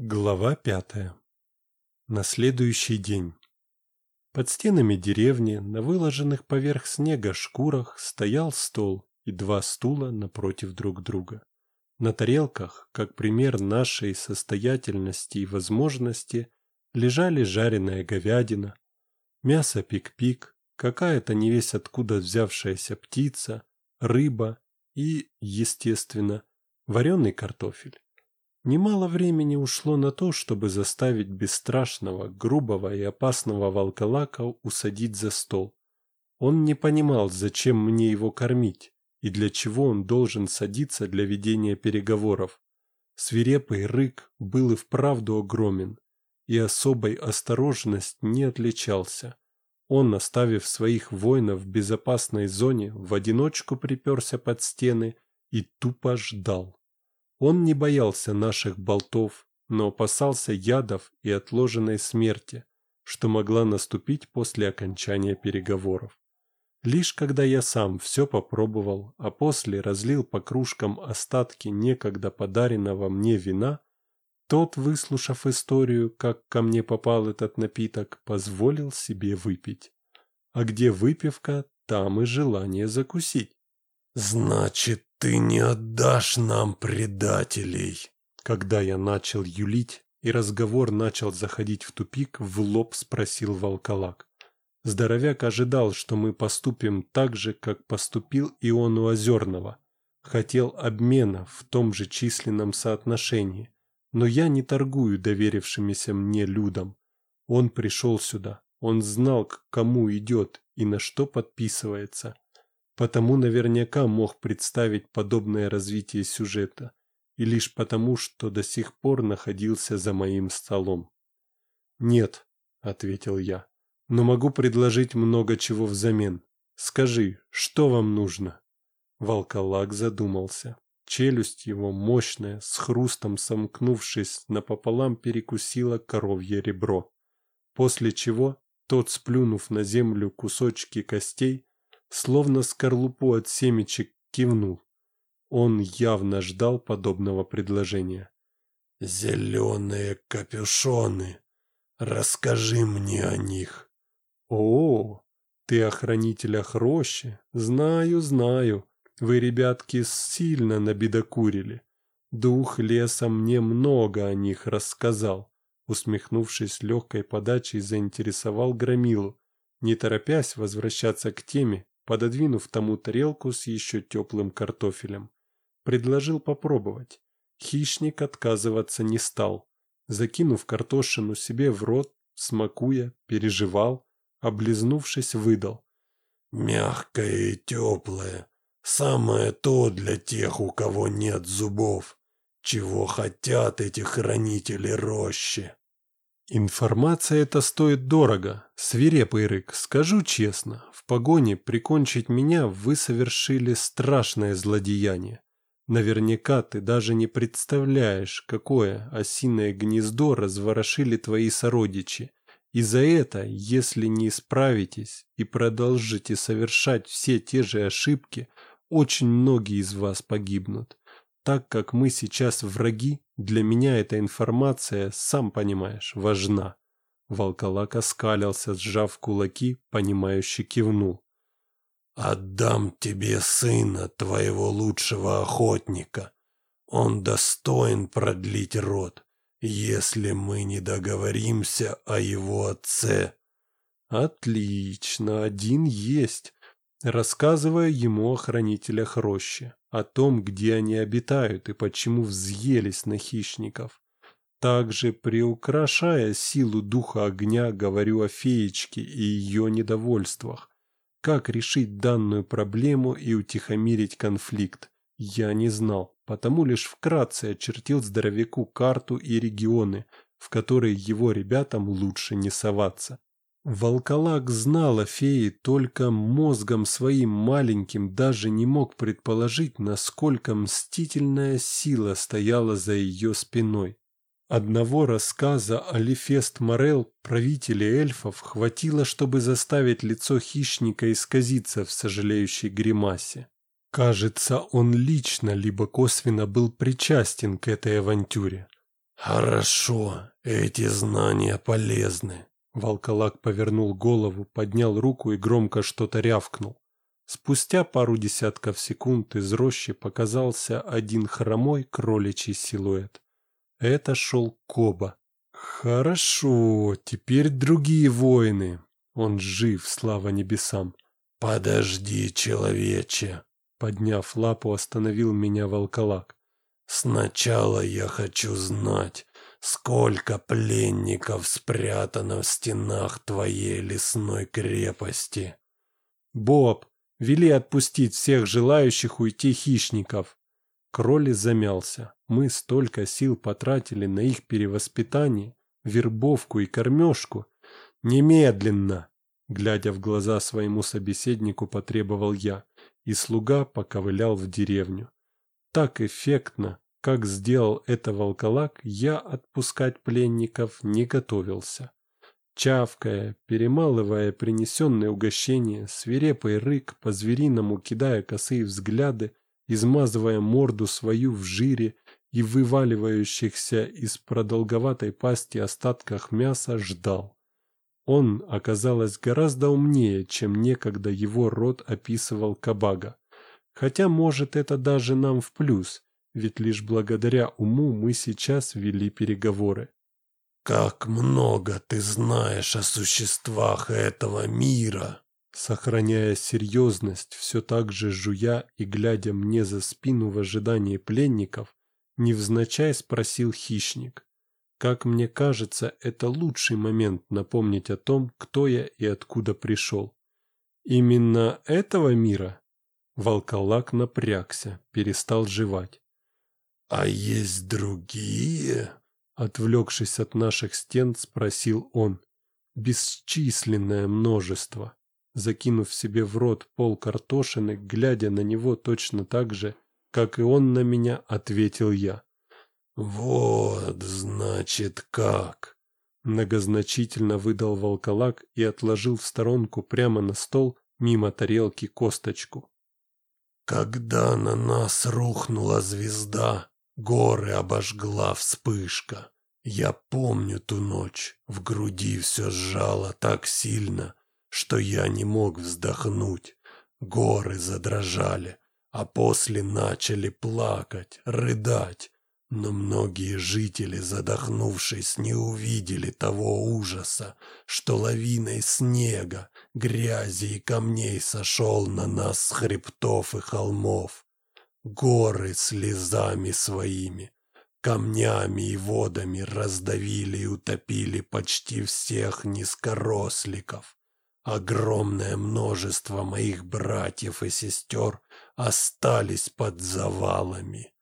Глава пятая. На следующий день. Под стенами деревни, на выложенных поверх снега шкурах, стоял стол и два стула напротив друг друга. На тарелках, как пример нашей состоятельности и возможности, лежали жареная говядина, мясо пик-пик, какая-то не весь откуда взявшаяся птица, рыба и, естественно, вареный картофель. Немало времени ушло на то, чтобы заставить бесстрашного, грубого и опасного волколака усадить за стол. Он не понимал, зачем мне его кормить и для чего он должен садиться для ведения переговоров. Свирепый рык был и вправду огромен, и особой осторожность не отличался. Он, оставив своих воинов в безопасной зоне, в одиночку приперся под стены и тупо ждал. Он не боялся наших болтов, но опасался ядов и отложенной смерти, что могла наступить после окончания переговоров. Лишь когда я сам все попробовал, а после разлил по кружкам остатки некогда подаренного мне вина, тот, выслушав историю, как ко мне попал этот напиток, позволил себе выпить. А где выпивка, там и желание закусить. «Значит, ты не отдашь нам предателей!» Когда я начал юлить, и разговор начал заходить в тупик, в лоб спросил волколак. Здоровяк ожидал, что мы поступим так же, как поступил и он у Озерного. Хотел обмена в том же численном соотношении. Но я не торгую доверившимися мне людям. Он пришел сюда, он знал, к кому идет и на что подписывается потому наверняка мог представить подобное развитие сюжета, и лишь потому, что до сих пор находился за моим столом. «Нет», — ответил я, — «но могу предложить много чего взамен. Скажи, что вам нужно?» Волколак задумался. Челюсть его, мощная, с хрустом сомкнувшись, напополам перекусила коровье ребро. После чего тот, сплюнув на землю кусочки костей, словно скорлупу от семечек, кивнул. Он явно ждал подобного предложения. «Зеленые капюшоны. Расскажи мне о них». «О, ты о хранителях рощи? Знаю, знаю. Вы, ребятки, сильно набедокурили. Дух леса мне много о них рассказал». Усмехнувшись легкой подачей, заинтересовал Громилу, не торопясь возвращаться к теме, пододвинув тому тарелку с еще теплым картофелем. Предложил попробовать. Хищник отказываться не стал. Закинув картошину себе в рот, смакуя, переживал, облизнувшись, выдал. «Мягкое и теплое. Самое то для тех, у кого нет зубов. Чего хотят эти хранители рощи?» Информация эта стоит дорого, свирепый рык, скажу честно. В погоне прикончить меня вы совершили страшное злодеяние. Наверняка ты даже не представляешь, какое осиное гнездо разворошили твои сородичи. И за это, если не исправитесь и продолжите совершать все те же ошибки, очень многие из вас погибнут. Так как мы сейчас враги, для меня эта информация, сам понимаешь, важна. Волколак оскалился, сжав кулаки, понимающе кивнул. «Отдам тебе сына, твоего лучшего охотника. Он достоин продлить род, если мы не договоримся о его отце». «Отлично, один есть рассказывая ему о хранителях рощи, о том, где они обитают и почему взъелись на хищников. Также, приукрашая силу духа огня, говорю о феечке и ее недовольствах. Как решить данную проблему и утихомирить конфликт, я не знал, потому лишь вкратце очертил здоровяку карту и регионы, в которые его ребятам лучше не соваться. Волколак знал о фее только мозгом своим маленьким, даже не мог предположить, насколько мстительная сила стояла за ее спиной. Одного рассказа о Лефест Морел, правителе эльфов, хватило, чтобы заставить лицо хищника исказиться в сожалеющей гримасе. Кажется, он лично либо косвенно был причастен к этой авантюре. «Хорошо, эти знания полезны». Волколак повернул голову, поднял руку и громко что-то рявкнул. Спустя пару десятков секунд из рощи показался один хромой кроличий силуэт. Это шел Коба. «Хорошо, теперь другие воины. Он жив, слава небесам». «Подожди, человече!» Подняв лапу, остановил меня волколак. «Сначала я хочу знать, сколько пленников спрятано в стенах твоей лесной крепости». «Боб, вели отпустить всех желающих уйти хищников». Кроли замялся. Мы столько сил потратили на их перевоспитание, вербовку и кормежку. Немедленно! Глядя в глаза своему собеседнику, потребовал я, и слуга поковылял в деревню. Так эффектно, как сделал это волколак, я отпускать пленников не готовился. Чавкая, перемалывая принесенные угощения, свирепый рык, по-звериному кидая косые взгляды, измазывая морду свою в жире и вываливающихся из продолговатой пасти остатках мяса, ждал. Он оказалось гораздо умнее, чем некогда его род описывал Кабага. Хотя, может, это даже нам в плюс, ведь лишь благодаря уму мы сейчас вели переговоры. «Как много ты знаешь о существах этого мира!» Сохраняя серьезность, все так же жуя и глядя мне за спину в ожидании пленников, невзначай спросил хищник. Как мне кажется, это лучший момент напомнить о том, кто я и откуда пришел. Именно этого мира? Волколак напрягся, перестал жевать. «А есть другие?» Отвлекшись от наших стен, спросил он. «Бесчисленное множество». Закинув себе в рот пол картошины, глядя на него точно так же, как и он на меня, ответил я. «Вот, значит, как!» Многозначительно выдал волколак и отложил в сторонку прямо на стол мимо тарелки косточку. «Когда на нас рухнула звезда, горы обожгла вспышка. Я помню ту ночь, в груди все сжало так сильно, что я не мог вздохнуть. Горы задрожали, а после начали плакать, рыдать, но многие жители, задохнувшись, не увидели того ужаса, что лавиной снега, грязи и камней сошел на нас с хребтов и холмов. Горы слезами своими, камнями и водами раздавили и утопили почти всех низкоросликов. Огромное множество моих братьев и сестер остались под завалами.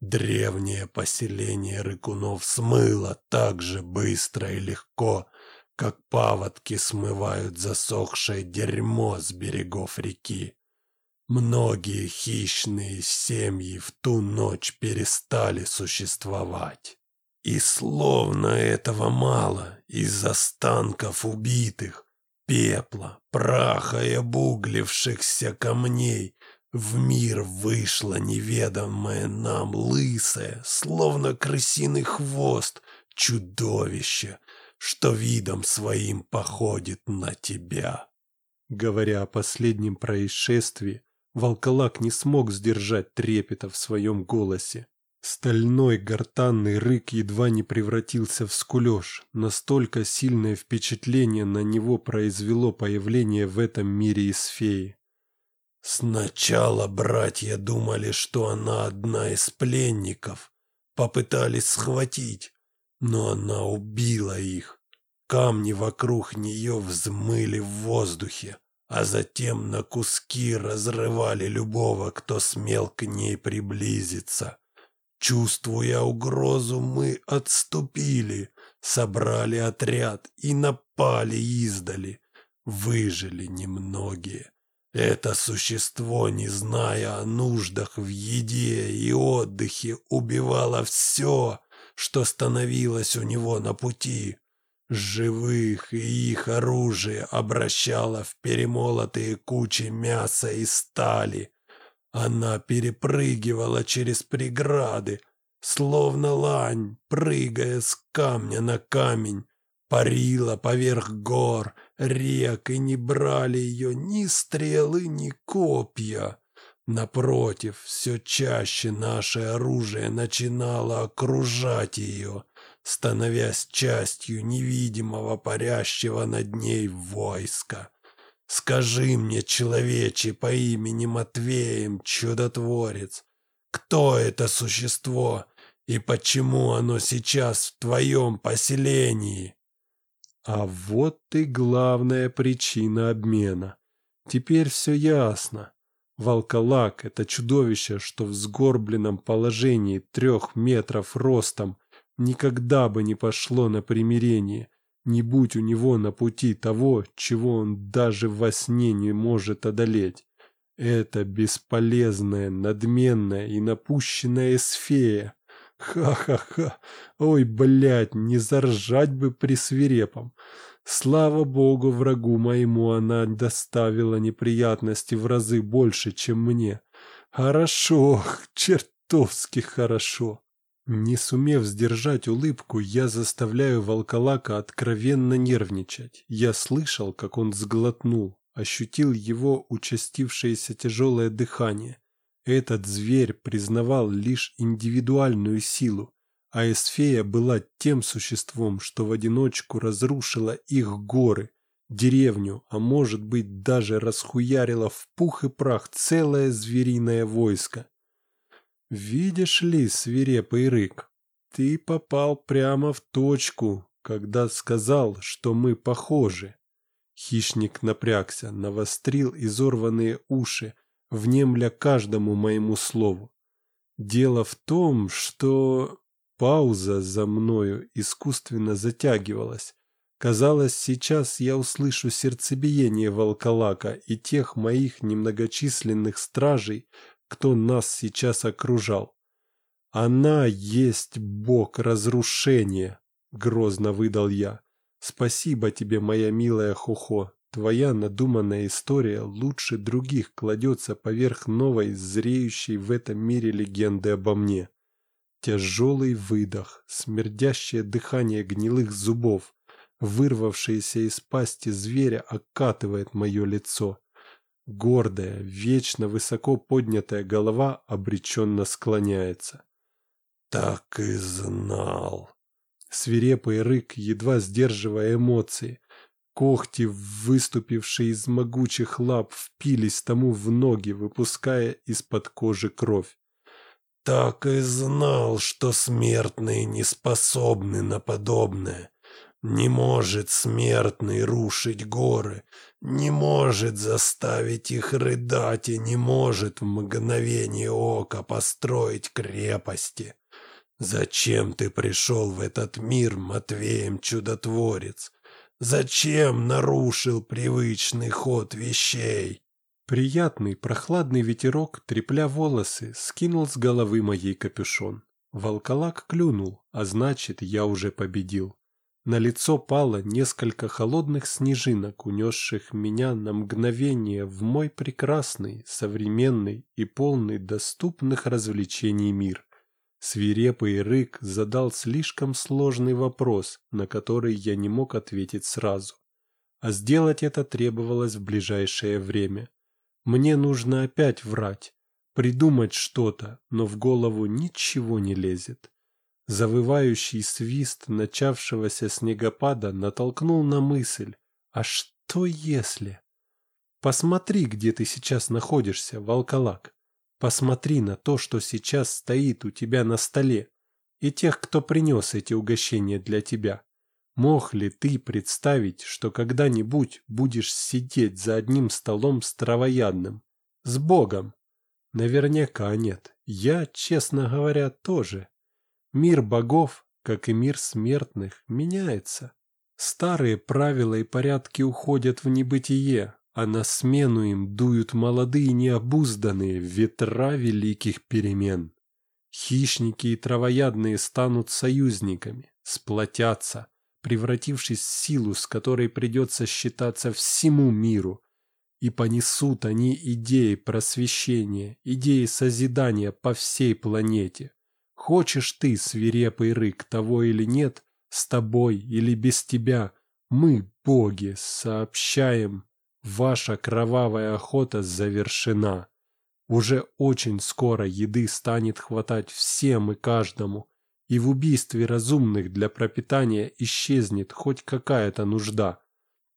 Древнее поселение рыкунов смыло так же быстро и легко, как паводки смывают засохшее дерьмо с берегов реки. Многие хищные семьи в ту ночь перестали существовать. И словно этого мало, из останков убитых, пепла, праха и обуглившихся камней в мир вышло неведомое нам лысое, словно крысиный хвост, чудовище, что видом своим походит на тебя. Говоря о последнем происшествии, волколак не смог сдержать трепета в своем голосе. Стальной гортанный рык едва не превратился в скулеж. Настолько сильное впечатление на него произвело появление в этом мире из феи. Сначала братья думали, что она одна из пленников. Попытались схватить, но она убила их. Камни вокруг нее взмыли в воздухе, а затем на куски разрывали любого, кто смел к ней приблизиться. Чувствуя угрозу, мы отступили, собрали отряд и напали издали. Выжили немногие. Это существо, не зная о нуждах в еде и отдыхе, убивало все, что становилось у него на пути. Живых и их оружие обращало в перемолотые кучи мяса и стали. Она перепрыгивала через преграды, словно лань, прыгая с камня на камень, парила поверх гор, рек, и не брали ее ни стрелы, ни копья. Напротив, все чаще наше оружие начинало окружать ее, становясь частью невидимого парящего над ней войска. Скажи мне, человече по имени Матвеем, чудотворец, кто это существо и почему оно сейчас в твоем поселении? А вот и главная причина обмена. Теперь все ясно. Волколак — это чудовище, что в сгорбленном положении трех метров ростом никогда бы не пошло на примирение, не будь у него на пути того, чего он даже во сне не может одолеть. Это бесполезная, надменная и напущенная эсфея. Ха-ха-ха, ой, блядь, не заржать бы при свирепом. Слава богу, врагу моему она доставила неприятности в разы больше, чем мне. Хорошо, чертовски хорошо. Не сумев сдержать улыбку, я заставляю волколака откровенно нервничать. Я слышал, как он сглотнул, ощутил его участившееся тяжелое дыхание. Этот зверь признавал лишь индивидуальную силу, а Эсфея была тем существом, что в одиночку разрушила их горы, деревню, а может быть даже расхуярила в пух и прах целое звериное войско. Видишь ли, свирепый рык, ты попал прямо в точку, когда сказал, что мы похожи. Хищник напрягся, навострил изорванные уши, внемля каждому моему слову. Дело в том, что Пауза за мною искусственно затягивалась. Казалось, сейчас я услышу сердцебиение волколака и тех моих немногочисленных стражей, кто нас сейчас окружал. «Она есть бог разрушения», — грозно выдал я. «Спасибо тебе, моя милая Хохо. Твоя надуманная история лучше других кладется поверх новой, зреющей в этом мире легенды обо мне. Тяжелый выдох, смердящее дыхание гнилых зубов, вырвавшееся из пасти зверя, окатывает мое лицо. Гордая, вечно высоко поднятая голова обреченно склоняется. «Так и знал!» Свирепый рык, едва сдерживая эмоции. Когти, выступившие из могучих лап, впились тому в ноги, выпуская из-под кожи кровь. Так и знал, что смертные не способны на подобное. Не может смертный рушить горы, не может заставить их рыдать и не может в мгновение ока построить крепости. Зачем ты пришел в этот мир, Матвеем Чудотворец? Зачем нарушил привычный ход вещей? Приятный прохладный ветерок, трепля волосы, скинул с головы моей капюшон. Волколак клюнул, а значит, я уже победил. На лицо пало несколько холодных снежинок, унесших меня на мгновение в мой прекрасный, современный и полный доступных развлечений мир. Свирепый рык задал слишком сложный вопрос, на который я не мог ответить сразу. А сделать это требовалось в ближайшее время. Мне нужно опять врать, придумать что-то, но в голову ничего не лезет. Завывающий свист начавшегося снегопада натолкнул на мысль, а что если? Посмотри, где ты сейчас находишься, волколак. Посмотри на то, что сейчас стоит у тебя на столе, и тех, кто принес эти угощения для тебя. Мог ли ты представить, что когда-нибудь будешь сидеть за одним столом с травоядным? С Богом? Наверняка нет. Я, честно говоря, тоже. Мир богов, как и мир смертных, меняется. Старые правила и порядки уходят в небытие, а на смену им дуют молодые необузданные ветра великих перемен. Хищники и травоядные станут союзниками, сплотятся, превратившись в силу, с которой придется считаться всему миру. И понесут они идеи просвещения, идеи созидания по всей планете. Хочешь ты, свирепый рык, того или нет, с тобой или без тебя, мы, боги, сообщаем, ваша кровавая охота завершена. Уже очень скоро еды станет хватать всем и каждому, и в убийстве разумных для пропитания исчезнет хоть какая-то нужда.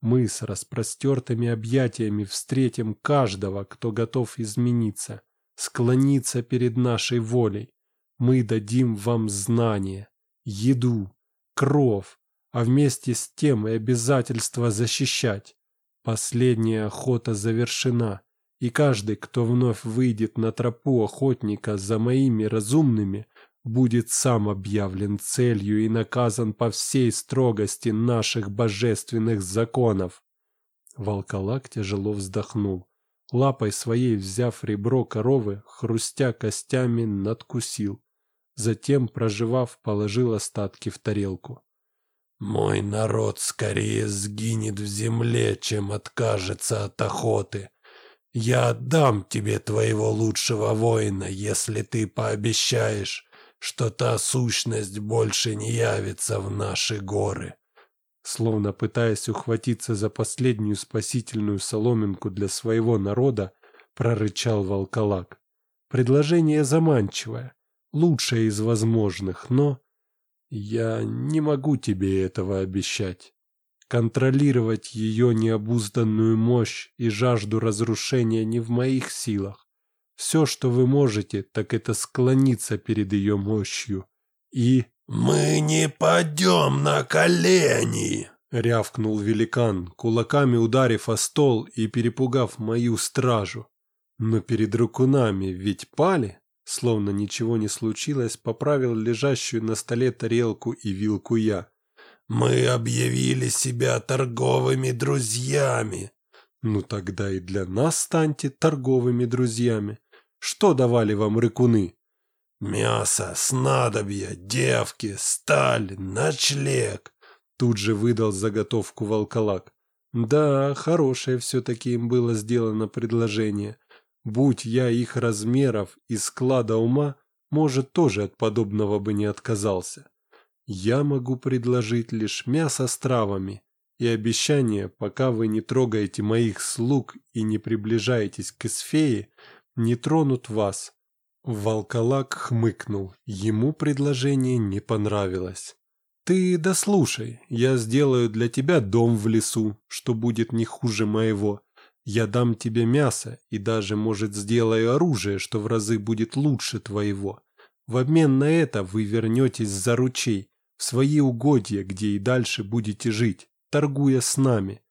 Мы с распростертыми объятиями встретим каждого, кто готов измениться, склониться перед нашей волей. Мы дадим вам знания, еду, кров, а вместе с тем и обязательство защищать. Последняя охота завершена, и каждый, кто вновь выйдет на тропу охотника за моими разумными, будет сам объявлен целью и наказан по всей строгости наших божественных законов. Волколак тяжело вздохнул. Лапой своей, взяв ребро коровы, хрустя костями, надкусил. Затем, проживав, положил остатки в тарелку. «Мой народ скорее сгинет в земле, чем откажется от охоты. Я отдам тебе твоего лучшего воина, если ты пообещаешь, что та сущность больше не явится в наши горы. Словно пытаясь ухватиться за последнюю спасительную соломинку для своего народа, прорычал волколак. Предложение заманчивое, лучшее из возможных, но я не могу тебе этого обещать. Контролировать ее необузданную мощь и жажду разрушения не в моих силах. Все, что вы можете, так это склониться перед ее мощью. И... «Мы не пойдем на колени!» — рявкнул великан, кулаками ударив о стол и перепугав мою стражу. Но перед рукунами ведь пали, словно ничего не случилось, поправил лежащую на столе тарелку и вилку я. «Мы объявили себя торговыми друзьями!» «Ну тогда и для нас станьте торговыми друзьями. Что давали вам рыкуны? Мясо, снадобья, девки, сталь, ночлег. Тут же выдал заготовку волколак. Да, хорошее все-таки им было сделано предложение. Будь я их размеров и склада ума, может, тоже от подобного бы не отказался. Я могу предложить лишь мясо с травами и обещание, пока вы не трогаете моих слуг и не приближаетесь к Эсфее, не тронут вас». Волколак хмыкнул. Ему предложение не понравилось. «Ты дослушай, я сделаю для тебя дом в лесу, что будет не хуже моего. Я дам тебе мясо и даже, может, сделаю оружие, что в разы будет лучше твоего. В обмен на это вы вернетесь за ручей, в свои угодья, где и дальше будете жить, торгуя с нами».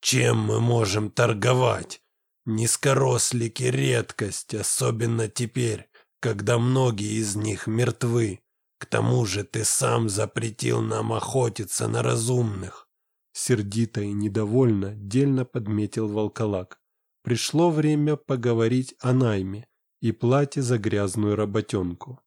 «Чем мы можем торговать?» Низкорослики – редкость, особенно теперь, когда многие из них мертвы. К тому же ты сам запретил нам охотиться на разумных. Сердито и недовольно дельно подметил волколак. Пришло время поговорить о найме и плате за грязную работенку.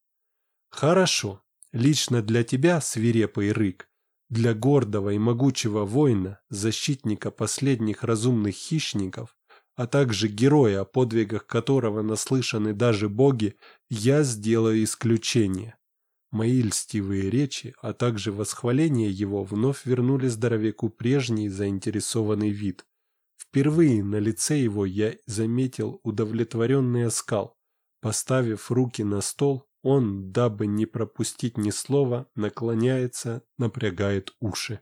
Хорошо, лично для тебя, свирепый рык, для гордого и могучего воина, защитника последних разумных хищников, а также героя, о подвигах которого наслышаны даже боги, я сделаю исключение. Мои льстивые речи, а также восхваление его вновь вернули здоровяку прежний заинтересованный вид. Впервые на лице его я заметил удовлетворенный оскал. Поставив руки на стол, он, дабы не пропустить ни слова, наклоняется, напрягает уши.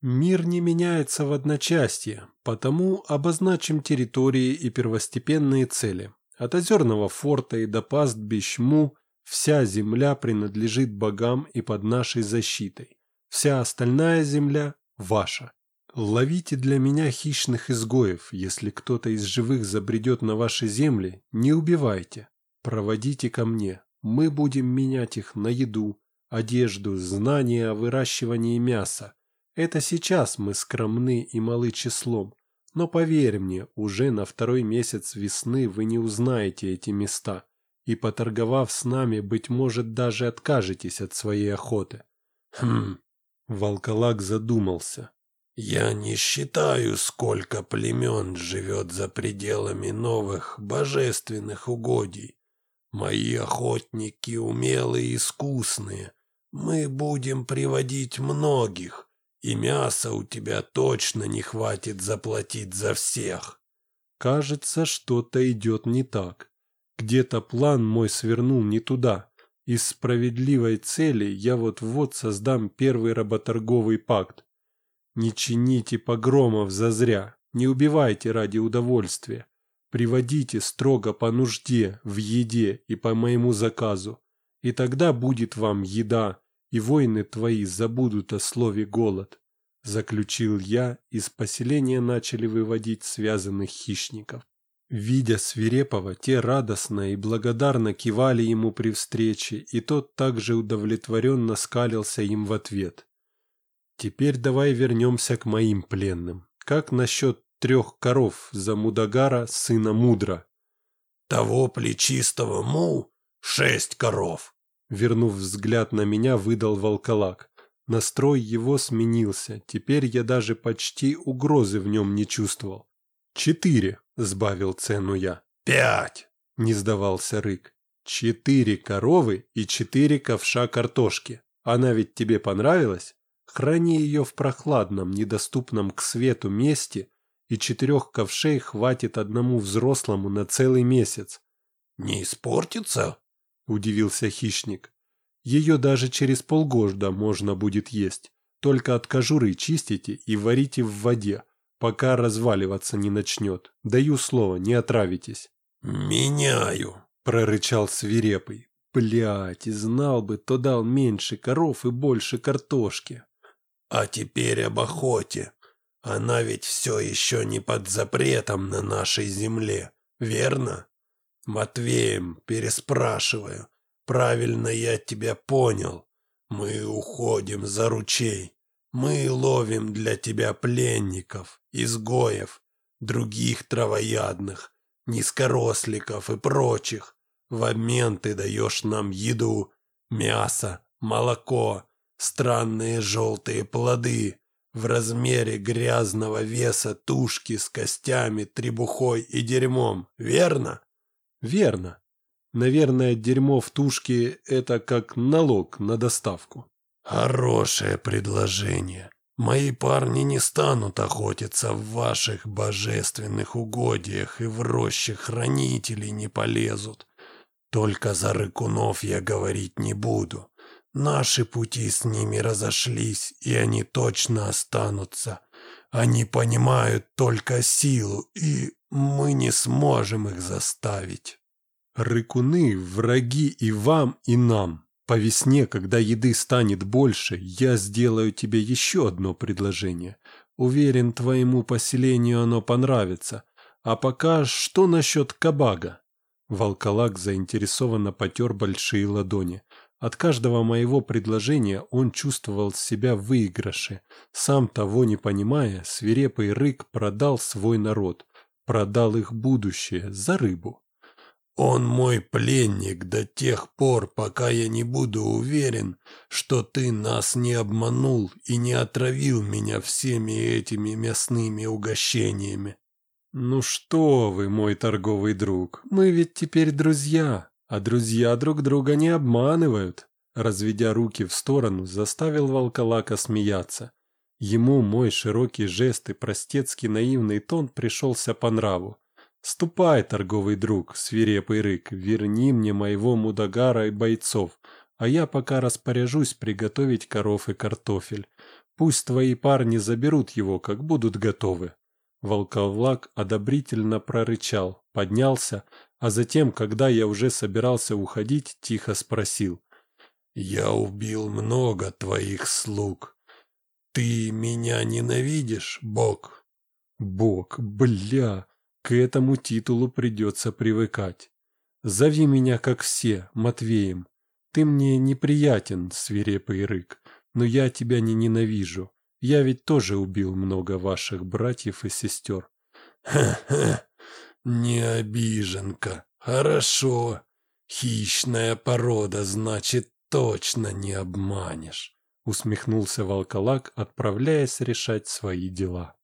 Мир не меняется в одночасье, потому обозначим территории и первостепенные цели. От озерного форта и до пастбищ Му вся земля принадлежит богам и под нашей защитой. Вся остальная земля ваша. Ловите для меня хищных изгоев, если кто-то из живых забредет на ваши земли, не убивайте. Проводите ко мне, мы будем менять их на еду, одежду, знания о выращивании мяса, это сейчас мы скромны и малы числом, но поверь мне, уже на второй месяц весны вы не узнаете эти места, и, поторговав с нами, быть может, даже откажетесь от своей охоты. Хм, волколак задумался. Я не считаю, сколько племен живет за пределами новых божественных угодий. Мои охотники умелые и искусные. Мы будем приводить многих, и мяса у тебя точно не хватит заплатить за всех. Кажется, что-то идет не так. Где-то план мой свернул не туда. Из справедливой цели я вот-вот создам первый работорговый пакт. Не чините погромов зазря, не убивайте ради удовольствия. Приводите строго по нужде, в еде и по моему заказу. И тогда будет вам еда, и воины твои забудут о слове «голод». Заключил я, из поселения начали выводить связанных хищников. Видя свирепого, те радостно и благодарно кивали ему при встрече, и тот также удовлетворенно скалился им в ответ. Теперь давай вернемся к моим пленным. Как насчет трех коров за Мудагара, сына Мудра? Того плечистого Му шесть коров. Вернув взгляд на меня, выдал волколак. Настрой его сменился, теперь я даже почти угрозы в нем не чувствовал. «Четыре», — сбавил цену я. «Пять», — не сдавался Рык. «Четыре коровы и четыре ковша картошки. Она ведь тебе понравилась? Храни ее в прохладном, недоступном к свету месте, и четырех ковшей хватит одному взрослому на целый месяц». «Не испортится?» — удивился хищник. «Ее даже через полгода можно будет есть. Только от кожуры чистите и варите в воде, пока разваливаться не начнет. Даю слово, не отравитесь». «Меняю», — прорычал свирепый. Блять, знал бы, то дал меньше коров и больше картошки. «А теперь об охоте. Она ведь все еще не под запретом на нашей земле, верно?» «Матвеем, переспрашиваю. Правильно я тебя понял. Мы уходим за ручей. Мы ловим для тебя пленников, изгоев, других травоядных, низкоросликов и прочих. В обмен ты даешь нам еду, мясо, молоко, странные желтые плоды, в размере грязного веса тушки с костями, требухой и дерьмом, верно? Верно. Наверное, дерьмо в тушке – это как налог на доставку. Хорошее предложение. Мои парни не станут охотиться в ваших божественных угодьях и в роще хранителей не полезут. Только за рыкунов я говорить не буду. Наши пути с ними разошлись, и они точно останутся. Они понимают только силу, и мы не сможем их заставить. Рыкуны – враги и вам, и нам. По весне, когда еды станет больше, я сделаю тебе еще одно предложение. Уверен, твоему поселению оно понравится. А пока что насчет кабага?» Волколак заинтересованно потер большие ладони. От каждого моего предложения он чувствовал себя в выигрыше. Сам того не понимая, свирепый рык продал свой народ продал их будущее за рыбу. «Он мой пленник до тех пор, пока я не буду уверен, что ты нас не обманул и не отравил меня всеми этими мясными угощениями». «Ну что вы, мой торговый друг, мы ведь теперь друзья, а друзья друг друга не обманывают». Разведя руки в сторону, заставил волколака смеяться. Ему мой широкий жест и простецкий наивный тон пришелся по нраву. «Ступай, торговый друг, свирепый рык, верни мне моего мудагара и бойцов, а я пока распоряжусь приготовить коров и картофель. Пусть твои парни заберут его, как будут готовы». Волковлак одобрительно прорычал, поднялся, а затем, когда я уже собирался уходить, тихо спросил. «Я убил много твоих слуг. «Ты меня ненавидишь, Бог?» «Бог, бля, к этому титулу придется привыкать. Зови меня, как все, Матвеем. Ты мне неприятен, свирепый рык, но я тебя не ненавижу. Я ведь тоже убил много ваших братьев и сестер». «Ха-ха, не обиженка. Хорошо. Хищная порода, значит, точно не обманешь» усмехнулся волколак, отправляясь решать свои дела.